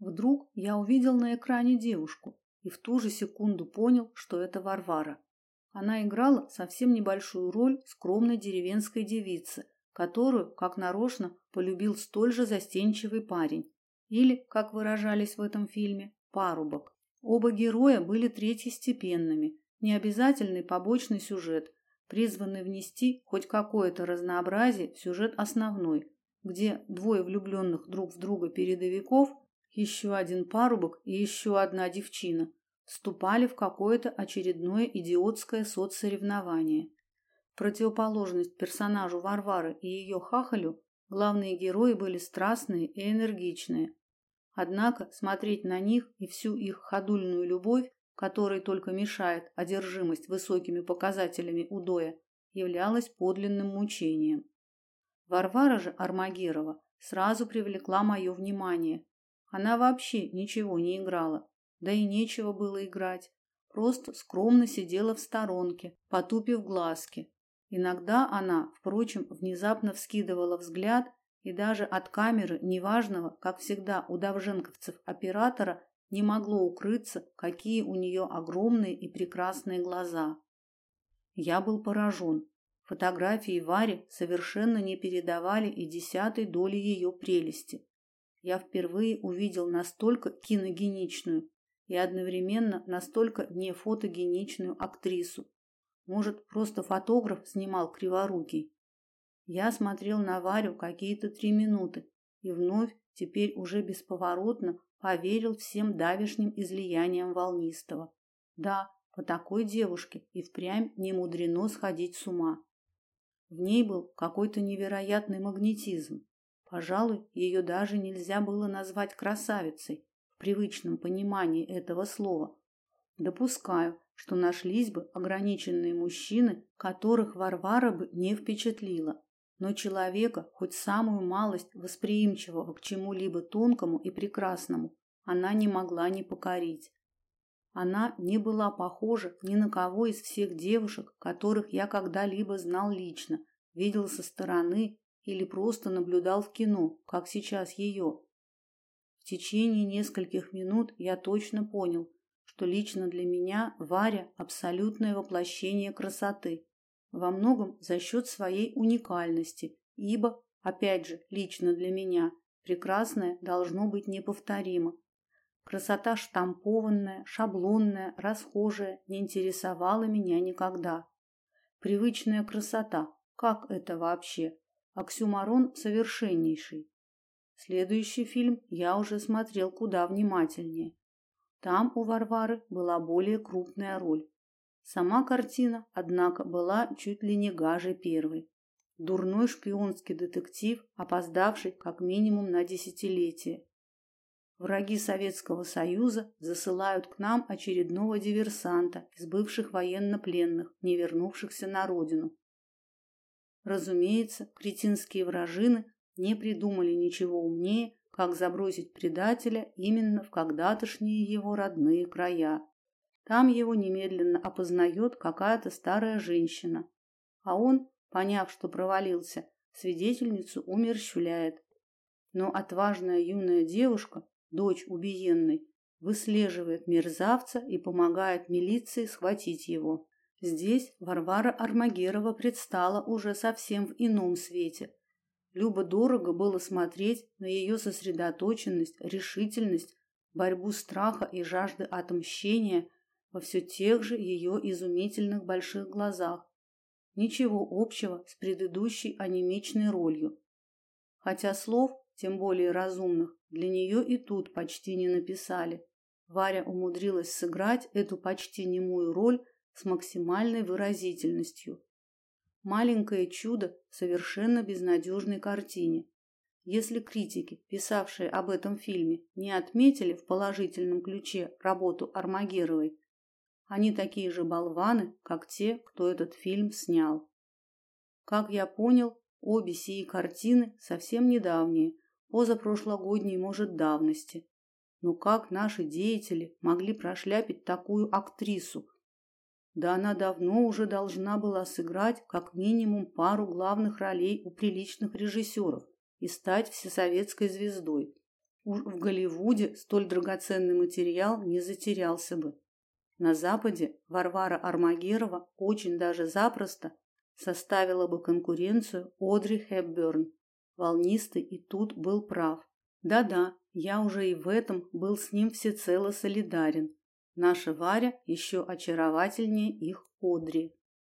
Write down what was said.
Вдруг я увидел на экране девушку и в ту же секунду понял, что это Варвара. Она играла совсем небольшую роль скромной деревенской девицы, которую, как нарочно, полюбил столь же застенчивый парень, или, как выражались в этом фильме, парубок. Оба героя были третьестепенными, необязательный побочный сюжет, призванный внести хоть какое-то разнообразие в сюжет основной, где двое влюбленных друг в друга передовиков, еще один парубок и еще одна девчина вступали в какое-то очередное идиотское соцсоревнование. Противоположность персонажу Варвары и ее хахалю главные герои были страстные и энергичные. Однако смотреть на них и всю их ходульную любовь, которой только мешает одержимость высокими показателями удоя, являлось подлинным мучением. Варвара же Армагерова сразу привлекла мое внимание. Она вообще ничего не играла, да и нечего было играть. Просто скромно сидела в сторонке, потупив глазки. Иногда она, впрочем, внезапно вскидывала взгляд, и даже от камеры неважного, как всегда у давженковцев оператора, не могло укрыться, какие у нее огромные и прекрасные глаза. Я был поражен. Фотографии Вари совершенно не передавали и десятой доли ее прелести. Я впервые увидел настолько киногеничную и одновременно настолько не фотогеничную актрису. Может, просто фотограф снимал криворукий. Я смотрел на Варю какие-то три минуты и вновь, теперь уже бесповоротно, поверил всем давешним излияниям Волнистого. Да, по такой девушке и впрямь не мудрено сходить с ума. В ней был какой-то невероятный магнетизм. Пожалуй, ее даже нельзя было назвать красавицей в привычном понимании этого слова. Допускаю, что нашлись бы ограниченные мужчины, которых Варвара бы не впечатлила. Но человека, хоть самую малость восприимчивого к чему-либо тонкому и прекрасному, она не могла не покорить. Она не была похожа ни на кого из всех девушек, которых я когда-либо знал лично, видел со стороны или просто наблюдал в кино, как сейчас ее. В течение нескольких минут я точно понял, что лично для меня Варя абсолютное воплощение красоты, во многом за счет своей уникальности, ибо, опять же, лично для меня прекрасное должно быть неповторимо, Красота штампованная, шаблонная, расхожая не интересовала меня никогда. Привычная красота, как это вообще? Оксюмарон совершеннейший. Следующий фильм я уже смотрел куда внимательнее. Там у Варвары была более крупная роль. Сама картина, однако, была чуть ли не гаже первой. Дурной шпионский детектив, опоздавший как минимум на десятилетие. Враги Советского Союза засылают к нам очередного диверсанта из бывших военнопленных, не вернувшихся на родину. Разумеется, кретинские вражины не придумали ничего умнее, как забросить предателя именно в когда-тошние его родные края. Там его немедленно опознает какая-то старая женщина, а он, поняв, что провалился, свидетельницу умерщвляет. Но отважная юная девушка дочь убиенной, выслеживает мерзавца и помогает милиции схватить его. Здесь Варвара Армагерова предстала уже совсем в ином свете. Любо дорого было смотреть на ее сосредоточенность, решительность, борьбу страха и жажды отмщения во все тех же ее изумительных больших глазах. Ничего общего с предыдущей анемичной ролью. Хотя слов тем более разумных, для нее и тут почти не написали. Варя умудрилась сыграть эту почти немую роль с максимальной выразительностью. Маленькое чудо в совершенно безнадежной картине. Если критики, писавшие об этом фильме, не отметили в положительном ключе работу Армагеровой, они такие же болваны, как те, кто этот фильм снял. Как я понял, обе сии картины совсем недавние, позапрошлогодней, может, давности. Но как наши деятели могли прошляпить такую актрису? Да она давно уже должна была сыграть как минимум пару главных ролей у приличных режиссеров и стать всесоветской звездой. Уж в Голливуде столь драгоценный материал не затерялся бы. На Западе Варвара Армагерова очень даже запросто составила бы конкуренцию Одри Хепберн. Волнистый и тут был прав. Да-да, я уже и в этом был с ним всецело солидарен. Наша Варя еще очаровательнее их Одри.